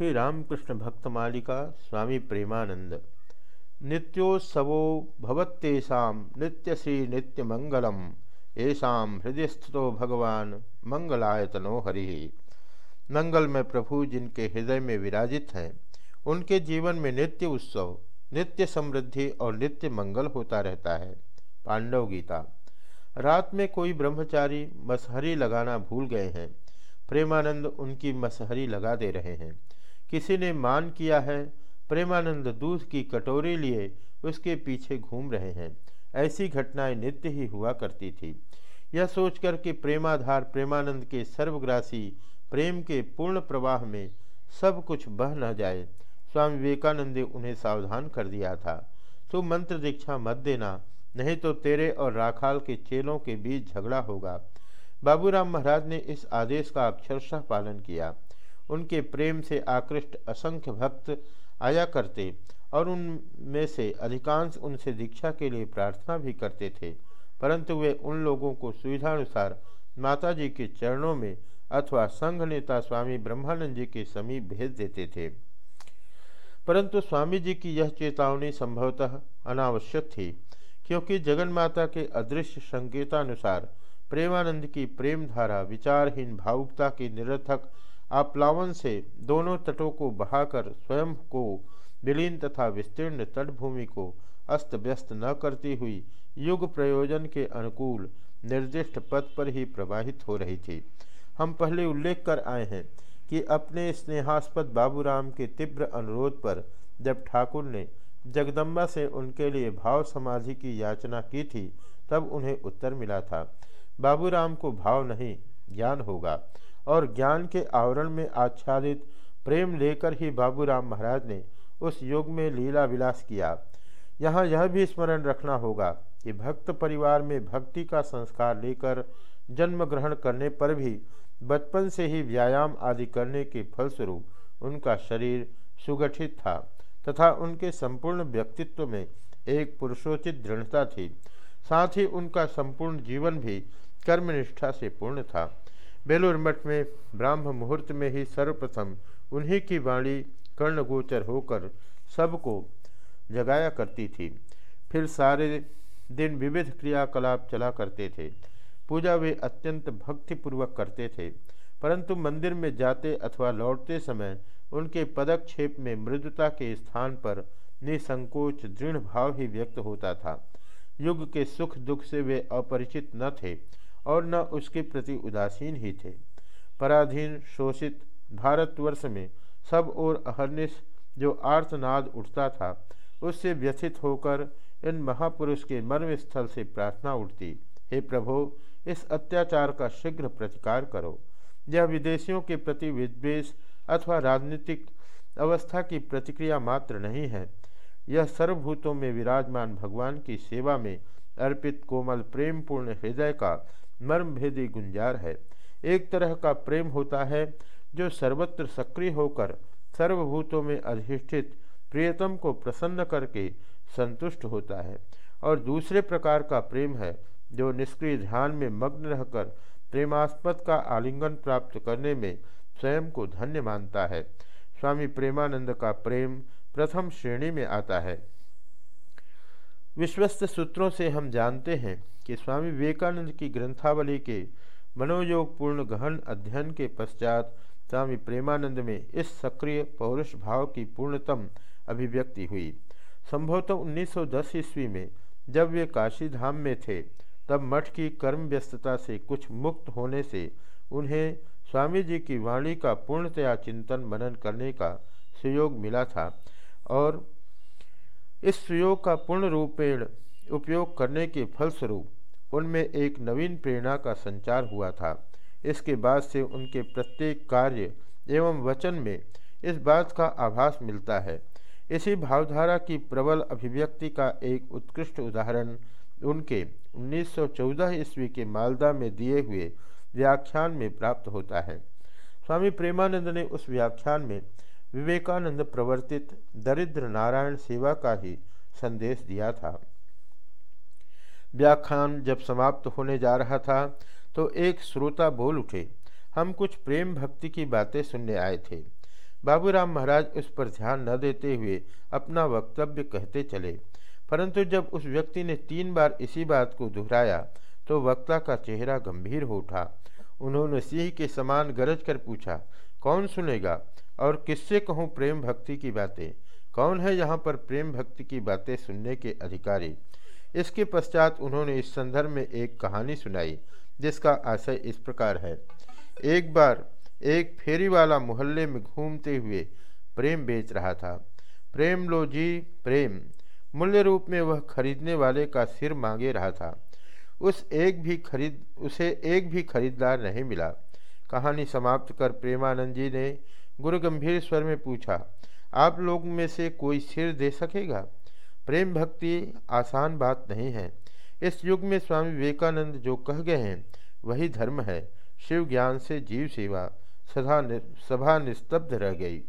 श्री रामकृष्ण भक्त मालिका स्वामी प्रेमानंद। नित्योत्सवो भवत्तेषा नित्य श्री नित्य मंगलम ऐसा हृदय स्थितो भगवान मंगलायतनो हरि। मंगल में प्रभु जिनके हृदय में विराजित हैं, उनके जीवन में नित्य उत्सव, नित्य समृद्धि और नित्य मंगल होता रहता है। पांडव गीता। रात में कोई ब्रह्मचारी मसहरी लगाना भूल गए हैं। प्रेमानंद उनकी मसहरी लगा दे रहे हैं। किसी ने मान किया है, प्रेमानंद दूध की कटोरी लिए उसके पीछे घूम रहे हैं। ऐसी घटनाएँ नित्य ही हुआ करती थी। यह सोचकर कि प्रेमाधार प्रेमानंद के सर्वग्रासी प्रेम के पूर्ण प्रवाह में सब कुछ बह न जाए, स्वामी विवेकानंद ने उन्हें सावधान कर दिया था। तो मंत्र दीक्षा मत देना, नहीं तो तेरे और राखाल के चेलों के बीच झगड़ा होगा। बाबूराम महाराज ने इस आदेश का अक्षरशः पालन किया। उनके प्रेम से आकृष्ट असंख्य भक्त आया करते और उनमें से अधिकांश उनसे दीक्षा के लिए प्रार्थना भी करते थे, परंतु वे उन लोगों को सुविधानुसार माता जी के चरणों में अथवा संघ नेता स्वामी ब्रह्मानंद जी के समीप भेज देते थे। परंतु स्वामी जी की यह चेतावनी संभवतः अनावश्यक थी, क्योंकि जगन माता के अदृश्य संकेतानुसार प्रेमानंद की प्रेम धारा विचारहीन भावुकता की निरर्थक आप्लावन से दोनों तटों को बहाकर स्वयं को विलीन तथा विस्तीर्ण तटभूमि को अस्त व्यस्त न करती हुई युग प्रयोजन के अनुकूल निर्दिष्ट पथ पर ही प्रवाहित हो रही थी। हम पहले उल्लेख कर आए हैं कि अपने स्नेहास्पद बाबूराम के तीव्र अनुरोध पर जब ठाकुर ने जगदम्बा से उनके लिए भाव समाधि की याचना की थी, तब उन्हें उत्तर मिला था, बाबूराम को भाव नहीं, ज्ञान होगा। और ज्ञान के आवरण में आच्छादित प्रेम लेकर ही बाबूराम महाराज ने उस युग में लीला विलास किया। यहाँ यह भी स्मरण रखना होगा कि भक्त परिवार में भक्ति का संस्कार लेकर जन्म ग्रहण करने पर भी बचपन से ही व्यायाम आदि करने के फलस्वरूप उनका शरीर सुगठित था तथा उनके संपूर्ण व्यक्तित्व में एक पुरुषोचित दृढ़ता थी। साथ ही उनका संपूर्ण जीवन भी कर्मनिष्ठा से पूर्ण था। बेलूर मठ में ब्राह्म मुहूर्त में ही सर्वप्रथम उन्हीं की वाणी कर्णगोचर होकर सबको जगाया करती थी। फिर सारे दिन विविध क्रियाकलाप चला करते थे। पूजा वे अत्यंत भक्तिपूर्वक करते थे, परंतु मंदिर में जाते अथवा लौटते समय उनके पदक्षेप में मृदुता के स्थान पर निसंकोच दृढ़ भाव ही व्यक्त होता था। युग के सुख दुख से वे अपरिचित न थे। और न उसके प्रति उदासीन ही थे। पराधीन, शोषित, भारतवर्ष में सब ओर अहरनिश जो आर्तनाद उठता था, उससे व्यथित होकर इन महापुरुष के मर्म स्थल से प्रार्थना उठती, हे प्रभो, इस अत्याचार का शीघ्र प्रतिकार करो। यह विदेशियों के प्रति विद्वेष अथवा राजनीतिक अवस्था की प्रतिक्रिया मात्र नहीं है। यह सर्वभूतों में विराजमान भगवान की सेवा में अर्पित कोमल प्रेमपूर्ण हृदय का मर्मभेदी गुंजार है। एक तरह का प्रेम होता है जो सर्वत्र सक्रिय होकर सर्वभूतों में अधिष्ठित, प्रियतम को प्रसन्न करके संतुष्ट होता है। और दूसरे प्रकार का प्रेम है जो निष्क्रिय ध्यान में मग्न रहकर प्रेमास्पद का आलिंगन प्राप्त करने में स्वयं को धन्य मानता है। स्वामी प्रेमानंद का प्रेम प्रथम श्रेणी में आता है। विश्वस्त सूत्रों से हम जानते हैं कि स्वामी विवेकानंद की ग्रंथावली के मनोयोगपूर्ण गहन अध्ययन के पश्चात स्वामी प्रेमानंद में इस सक्रिय पौरुष भाव की पूर्णतम अभिव्यक्ति हुई। संभवतः 1910 ईस्वी में जब वे काशी धाम में थे, तब मठ की कर्म व्यस्तता से कुछ मुक्त होने से उन्हें स्वामी जी की वाणी का पूर्णतया चिंतन मनन करने का सुयोग मिला था और इस सुयोग का पूर्ण रूपेण उपयोग करने के फलस्वरूप उनमें एक नवीन प्रेरणा का संचार हुआ था। इसके बाद से उनके प्रत्येक कार्य एवं वचन में इस बात का आभास मिलता है। इसी भावधारा की प्रबल अभिव्यक्ति का एक उत्कृष्ट उदाहरण उनके 1914 ईस्वी के मालदा में दिए हुए व्याख्यान में प्राप्त होता है। स्वामी प्रेमानंद ने उस व्याख्यान में विवेकानंद प्रवर्तित दरिद्र नारायण सेवा का ही संदेश दिया था। व्याख्यान जब समाप्त होने जा रहा था तो एक श्रोता बोल उठे, हम कुछ प्रेम भक्ति की बातें सुनने आए थे। बाबूराम महाराज उस पर ध्यान न देते हुए अपना वक्तव्य कहते चले। परंतु जब उस व्यक्ति ने तीन बार इसी बात को दोहराया तो वक्ता का चेहरा गंभीर हो उठा। उन्होंने सिंह के समान गरज कर पूछा, कौन सुनेगा? और किससे कहूँ प्रेम भक्ति की बातें? कौन है यहाँ पर प्रेम भक्ति की बातें सुनने के अधिकारी? इसके पश्चात उन्होंने इस संदर्भ में एक कहानी सुनाई, जिसका आशय इस प्रकार है। एक बार, एक फेरी वाला मोहल्ले में घूमते हुए प्रेम बेच रहा था। प्रेम लो जी, प्रेम। मूल्य रूप में वह खरीदने वाले का सिर मांगे रहा था। उस एक भी खरीद, उसे एक भी खरीदार नहीं मिला। कहानी समाप्त कर प्रेमानंद जी ने गुरु गंभीर स्वर में पूछा, आप लोग में से कोई सिर दे सकेगा? प्रेम भक्ति आसान बात नहीं है। इस युग में स्वामी विवेकानंद जो कह गए हैं, वही धर्म है। शिव ज्ञान से जीव सेवा सभा निस्तब्ध रह गई।